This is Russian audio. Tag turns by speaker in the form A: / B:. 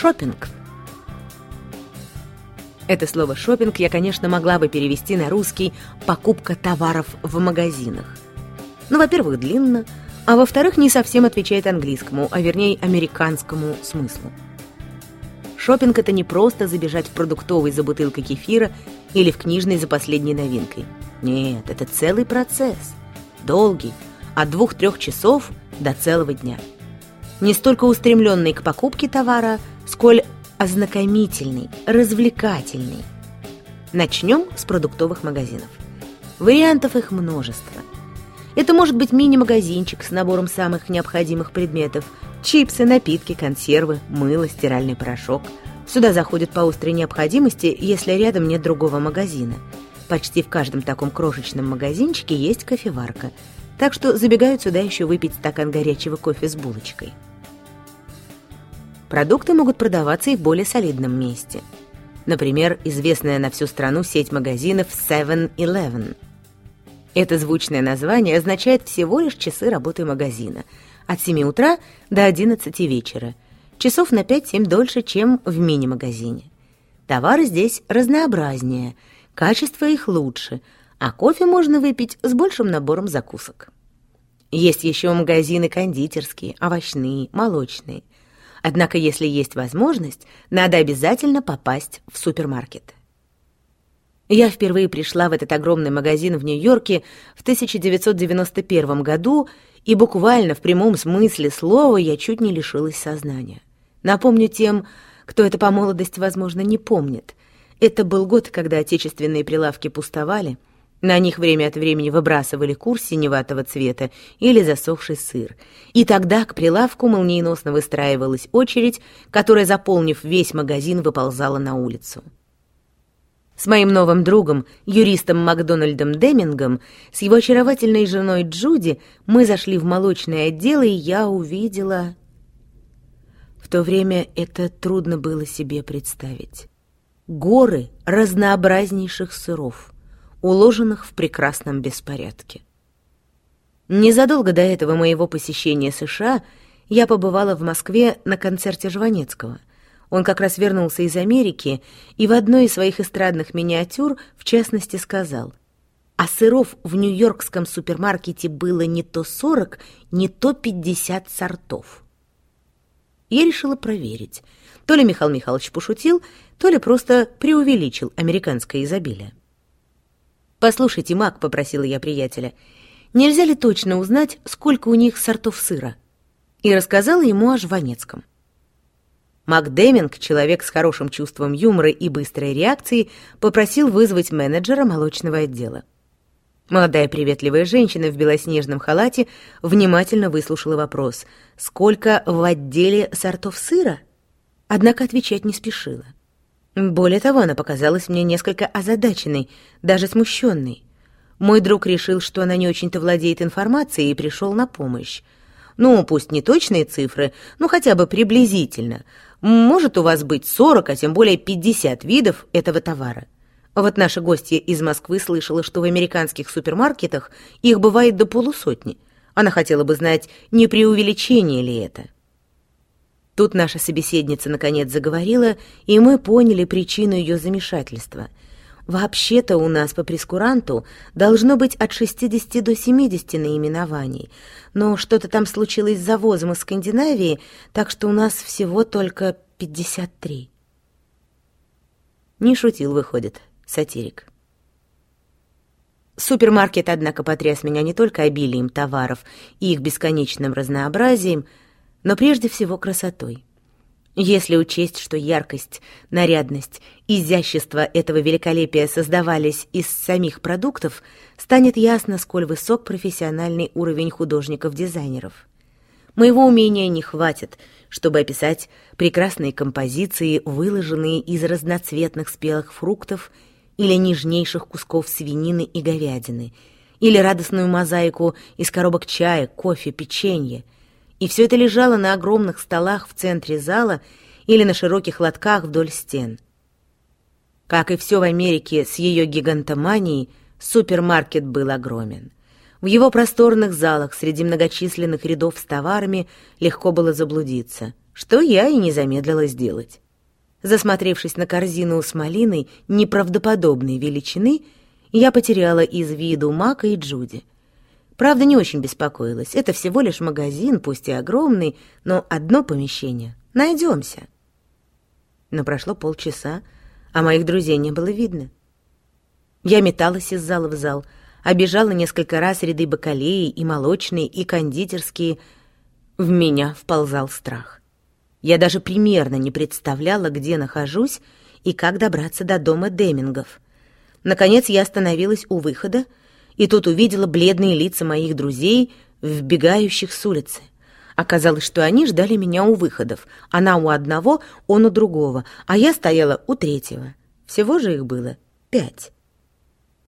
A: Шопинг. Это слово «шопинг» я, конечно, могла бы перевести на русский «покупка товаров в магазинах». Ну, во-первых, длинно, а во-вторых, не совсем отвечает английскому, а вернее американскому смыслу. Шопинг это не просто забежать в продуктовый за бутылкой кефира или в книжный за последней новинкой. Нет, это целый процесс. Долгий, от двух-трех часов до целого дня. Не столько устремленный к покупке товара, сколь ознакомительный, развлекательный. Начнем с продуктовых магазинов. Вариантов их множество. Это может быть мини-магазинчик с набором самых необходимых предметов. Чипсы, напитки, консервы, мыло, стиральный порошок. Сюда заходят по острой необходимости, если рядом нет другого магазина. Почти в каждом таком крошечном магазинчике есть кофеварка. Так что забегают сюда еще выпить стакан горячего кофе с булочкой. Продукты могут продаваться и в более солидном месте. Например, известная на всю страну сеть магазинов 7-Eleven – это звучное название означает всего лишь часы работы магазина. От 7 утра до 11 вечера. Часов на 5-7 дольше, чем в мини-магазине. Товары здесь разнообразнее, качество их лучше, а кофе можно выпить с большим набором закусок. Есть еще магазины кондитерские, овощные, молочные. Однако, если есть возможность, надо обязательно попасть в супермаркет. Я впервые пришла в этот огромный магазин в Нью-Йорке в 1991 году, и буквально в прямом смысле слова я чуть не лишилась сознания. Напомню тем, кто это по молодости, возможно, не помнит. Это был год, когда отечественные прилавки пустовали, на них время от времени выбрасывали курс синеватого цвета или засохший сыр. И тогда к прилавку молниеносно выстраивалась очередь, которая, заполнив весь магазин, выползала на улицу. С моим новым другом, юристом Макдональдом Демингом, с его очаровательной женой Джуди, мы зашли в молочное отдел, и я увидела... В то время это трудно было себе представить. Горы разнообразнейших сыров, уложенных в прекрасном беспорядке. Незадолго до этого моего посещения США я побывала в Москве на концерте Жванецкого. Он как раз вернулся из Америки и в одной из своих эстрадных миниатюр в частности сказал, а сыров в нью-йоркском супермаркете было не то 40, не то 50 сортов. Я решила проверить, то ли Михаил Михайлович пошутил, то ли просто преувеличил американское изобилие. «Послушайте, Мак», — попросила я приятеля, — «нельзя ли точно узнать, сколько у них сортов сыра?» И рассказала ему о Жванецком. Мак Деминг, человек с хорошим чувством юмора и быстрой реакцией, попросил вызвать менеджера молочного отдела. Молодая приветливая женщина в белоснежном халате внимательно выслушала вопрос «Сколько в отделе сортов сыра?» Однако отвечать не спешила. Более того, она показалась мне несколько озадаченной, даже смущенной. Мой друг решил, что она не очень-то владеет информацией и пришел на помощь. Ну, пусть не точные цифры, но хотя бы приблизительно — может у вас быть 40, а тем более 50 видов этого товара. Вот наша гостья из Москвы слышала, что в американских супермаркетах их бывает до полусотни. Она хотела бы знать, не преувеличение ли это. Тут наша собеседница наконец заговорила, и мы поняли причину ее замешательства — Вообще-то у нас по прескуранту должно быть от 60 до 70 наименований, но что-то там случилось с завозом из Скандинавии, так что у нас всего только 53. Не шутил, выходит, сатирик. Супермаркет, однако, потряс меня не только обилием товаров и их бесконечным разнообразием, но прежде всего красотой. Если учесть, что яркость, нарядность, изящество этого великолепия создавались из самих продуктов, станет ясно, сколь высок профессиональный уровень художников-дизайнеров. Моего умения не хватит, чтобы описать прекрасные композиции, выложенные из разноцветных спелых фруктов или нежнейших кусков свинины и говядины, или радостную мозаику из коробок чая, кофе, печенья — и все это лежало на огромных столах в центре зала или на широких лотках вдоль стен. Как и все в Америке с ее гигантоманией, супермаркет был огромен. В его просторных залах среди многочисленных рядов с товарами легко было заблудиться. что я и не замедлила сделать. Засмотревшись на корзину с малиной неправдоподобной величины, я потеряла из виду Мака и Джуди. Правда, не очень беспокоилась. Это всего лишь магазин, пусть и огромный, но одно помещение. Найдемся. Но прошло полчаса, а моих друзей не было видно. Я металась из зала в зал, обежала несколько раз ряды бакалеи и молочные, и кондитерские. В меня вползал страх. Я даже примерно не представляла, где нахожусь и как добраться до дома Демингов. Наконец я остановилась у выхода, и тут увидела бледные лица моих друзей, вбегающих с улицы. Оказалось, что они ждали меня у выходов. Она у одного, он у другого, а я стояла у третьего. Всего же их было пять.